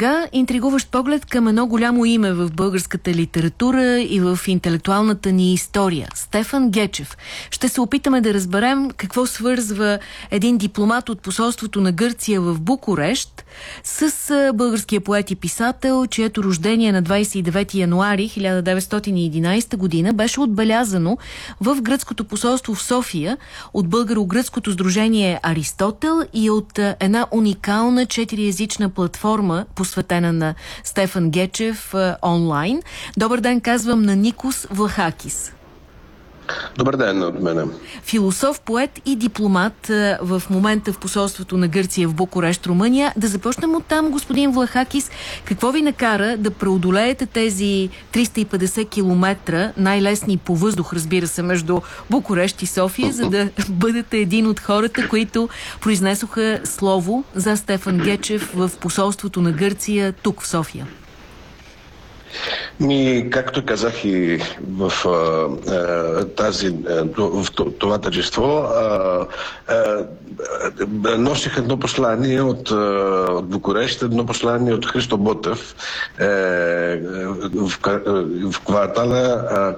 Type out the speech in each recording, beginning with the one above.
сега интригуващ поглед към едно голямо име в българската литература и в интелектуалната ни история. Стефан Гечев. Ще се опитаме да разберем какво свързва един дипломат от посолството на Гърция в Букурещ с българския поет и писател, чието рождение на 29 януари 1911 година беше отбелязано в гръцкото посолство в София от българо-гръцкото сдружение Аристотел и от една уникална четириязична платформа, посветена на Стефан Гечев онлайн. Добър ден, казвам на Никос Влахакис. Добър ден от мене. Философ, поет и дипломат в момента в посолството на Гърция в Букурещ, Румъния. Да започнем от там, господин Влахакис. Какво ви накара да преодолеете тези 350 км, най-лесни по въздух, разбира се, между Букурещ и София, за да бъдете един от хората, които произнесоха слово за Стефан Гечев в посолството на Гърция тук в София? Ми, както казах и в а, тази, в това тържество, носих едно послание от, от Букурещ, едно послание от Христо Ботев е, в, квартала,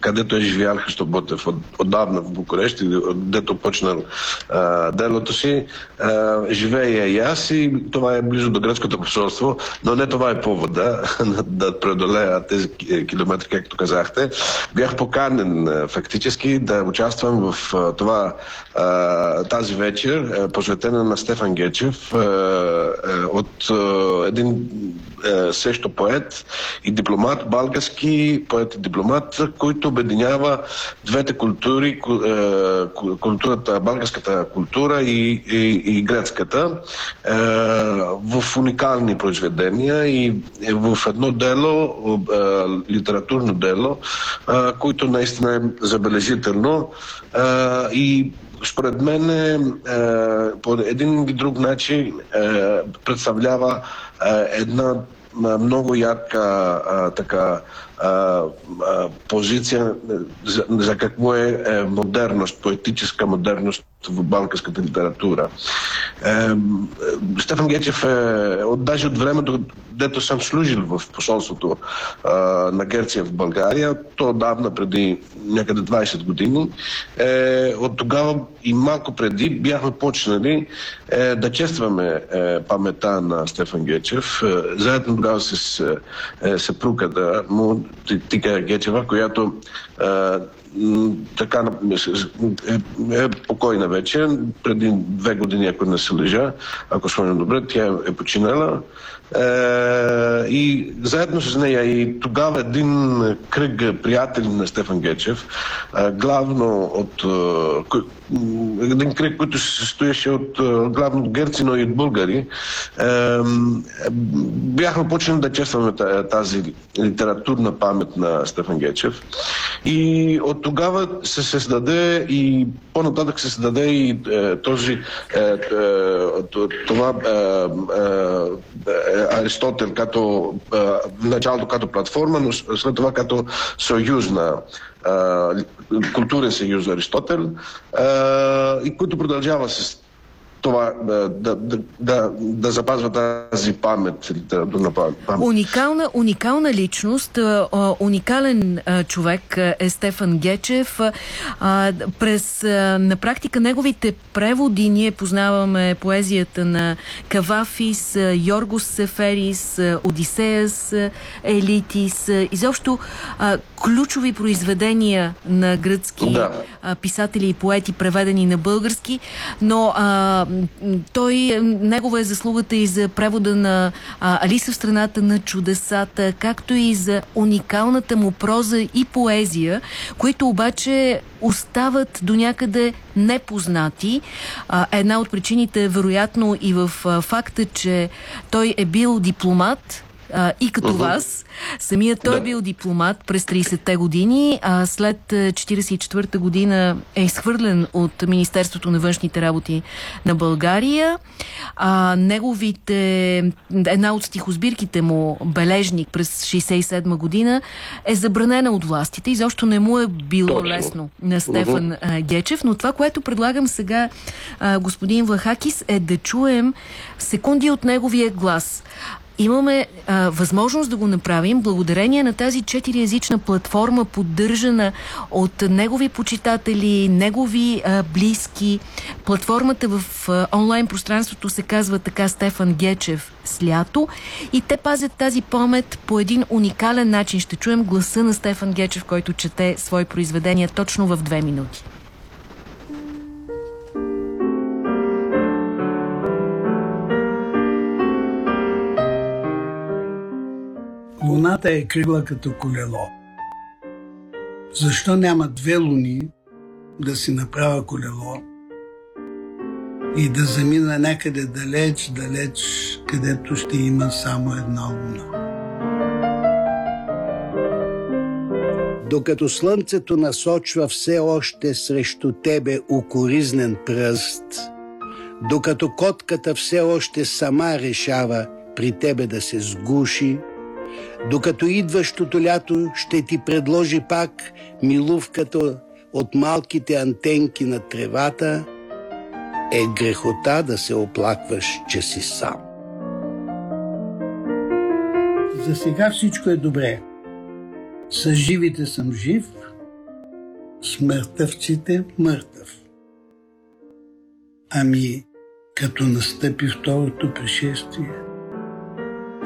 където е живял Христо Ботев от, отдавна в Букурещ, дето почнал а, делото си. А, живея и аз и това е близо до гръцкото посолство, но не това е повода да преодолея тези километри, както казахте. Бях поканен фактически да участвам в това тази вечер, посветена на Стефан Гечев от един също поет и дипломат, български поет и дипломат, който обединява двете култури, културата, българската култура и, и, и грецката в уникални произведения и в едно дело, литературно дело, което наистина е забележително и според мен е, по един или друг начин е, представлява е, една много ярка а, така позиция за, за какво е, е модерност, поетическа модерност в българската литература. Е, Стефан Гечев е, от, даже от времето, дето съм служил в посолството е, на Герция в България, то давна преди някъде 20 години. Е, от тогава и малко преди бяхме почнали е, да честваме е, памета на Стефан Гечев. Е, заедно тогава с е, съпругата му, Тика Гечева, която така е, е покойна вече. Преди две години, ако не се лежа, ако спомням добре, тя е починала. Е, и заедно с нея и тогава един кръг приятели на Стефан Гечев, е, главно от е, един кръг, който се състоеше от главно от гърци, но и от българи, бяхме почнали да честваме тази литературна памет на Стефан Гечев. И от тогава се създаде и по-нататък се създаде и този това Аристотел като началото като платформа, но след това като съюзна културен съюз Аристотел и който продължава с това да, да, да, да запазва тази памет, литературна памет. Уникална, уникална личност, уникален човек е Стефан Гечев. През на практика неговите преводи ние познаваме поезията на Кавафис, Йоргос Сеферис, Одисеяс, Елитис, изобщо ключови произведения на гръцки да. писатели и поети, преведени на български, но а, той, негова е заслугата и за превода на а, Алиса в страната на чудесата, както и за уникалната му проза и поезия, които обаче остават до някъде непознати. А, една от причините вероятно и в а, факта, че той е бил дипломат, а, и като uh -huh. вас. Самият той да. бил дипломат през 30-те години, а след 44-та година е изхвърлен от Министерството на външните работи на България. А, неговите, една от стихосбирките му, Бележник през 67 година, е забранена от властите. Изобщо не му е било Точно. лесно на Стефан uh -huh. Гечев. Но това, което предлагам сега, а, господин Влахакис, е да чуем секунди от неговия глас. Имаме а, възможност да го направим благодарение на тази четириязична платформа, поддържана от негови почитатели, негови а, близки. Платформата в а, онлайн пространството се казва така Стефан Гечев с лято и те пазят тази памет по един уникален начин. Ще чуем гласа на Стефан Гечев, който чете свои произведения точно в две минути. Луната е кръгла като колело. Защо няма две луни да си направя колело и да замина някъде далеч, далеч, където ще има само една луна? Докато слънцето насочва все още срещу тебе укоризнен пръст, докато котката все още сама решава при тебе да се сгуши, докато идващото лято ще ти предложи пак милувката от малките антенки на тревата, е грехота да се оплакваш, че си сам. За сега всичко е добре. С живите съм жив, с мъртъвците мъртъв. Ами, като настъпи второто пришествие –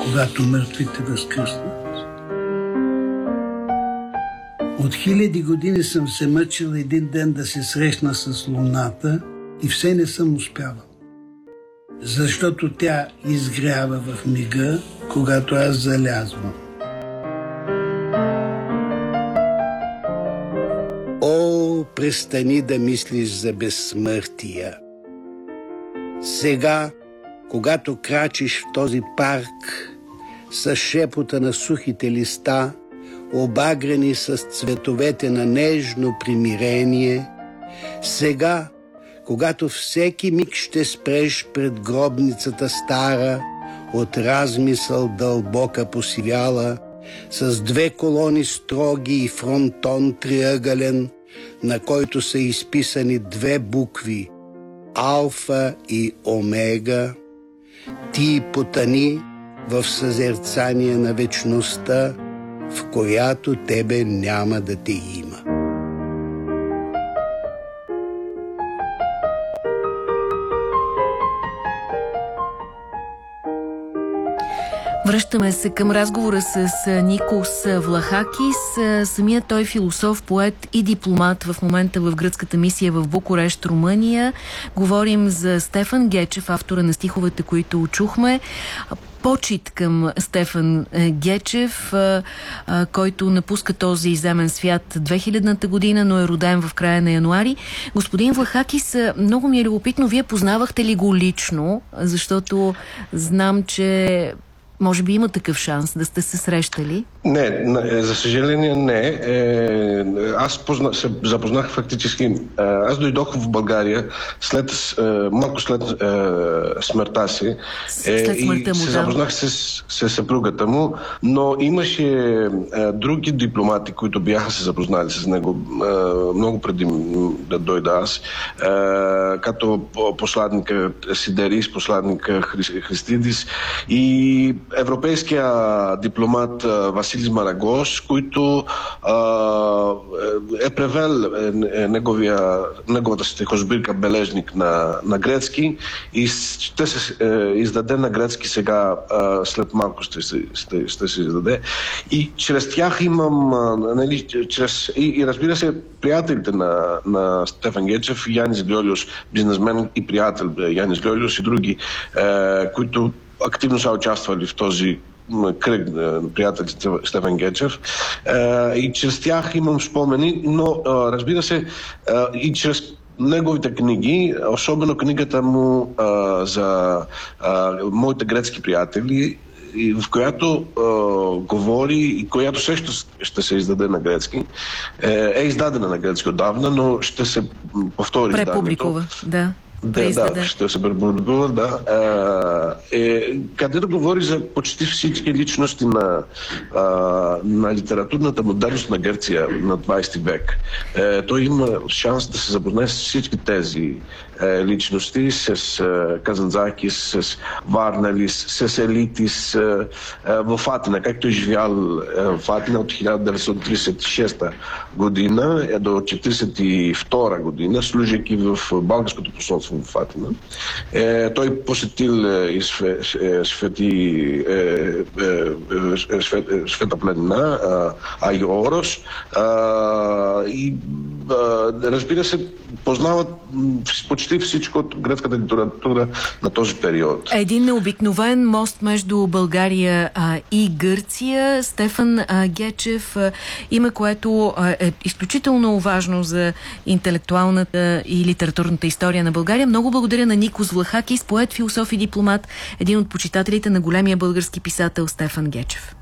когато мъртвите възкръснат. От хиляди години съм се мъчил един ден да се срещна с луната и все не съм успявал. Защото тя изгрява в мига, когато аз залязвам. О, престани да мислиш за безсмъртия. Сега когато крачиш в този парк с шепота на сухите листа, обагрени с цветовете на нежно примирение, сега, когато всеки миг ще спреш пред гробницата стара, от размисъл дълбока посивяла, с две колони строги и фронтон триъгълен, на който са изписани две букви – Алфа и Омега – ти потани в съзерцание на вечността, в която тебе няма да те има. Връщаме се към разговора с Никос Влахакис. Самият той философ, поет и дипломат в момента в гръцката мисия в Букурещ, Румъния. Говорим за Стефан Гечев, автора на стиховете, които чухме почет към Стефан Гечев, който напуска този земен свят 2000-та година, но е роден в края на януари. Господин Влахакис, много ми е любопитно, вие познавахте ли го лично, защото знам, че може би има такъв шанс да сте се срещали? Не, за съжаление не. Е, аз позна, се запознах фактически. Е, аз дойдох в България след, е, малко след смъртта си. След смъртта му, и се запознах с, с съпругата му, но имаше други дипломати, които бяха се запознали с него много преди да дойда аз. Като посладника Сидерис, посладника Христидис и европейския дипломат Василис Марагош, който е превел е, е, неговия, неговата стихосбирка Бележник на, на грецки и ще се е, издаде на грецки сега, след малко ще ще, ще се издаде. И чрез тях имам, нали, чрез, и, и разбира се, приятелите на, на Стефан Гечев, Янис Глиолиус, бизнесмен и приятел Янис Глиолиус и други, е, които активно са участвали в този кръг на приятелите Стефан Гечев и чрез тях имам спомени, но разбира се и чрез неговите книги, особено книгата му за моите грецки приятели, в която а, говори и която също ще се издаде на грецки. Е, е издадена на грецки отдавна, но ще се повтори. Препубликува, да. Да, да, ще се пребудува, да. Е, където говори за почти всички личности на, а, на литературната модерност на Гърция на 20 век. Е, той има шанс да се запознае с всички тези е, личности, с е, Казанзакис, с Варналис, с Елитис е, е, в Атина, както е живял е, в Атина от 1936 година е, до 1942 година, служайки в българското посолство в Атина. Е, той посетил е, и све, е, свети разбира се, познават почти всичко от гръцката литература на този период. Един необикновен мост между България а, и Гърция. Стефан а, Гечев, а, име, което а, е изключително важно за интелектуалната и литературната история на България. Много благодаря на Никос Влахакис, поет, философ и дипломат, един от почитателите на големия български писател Стефан Гечев.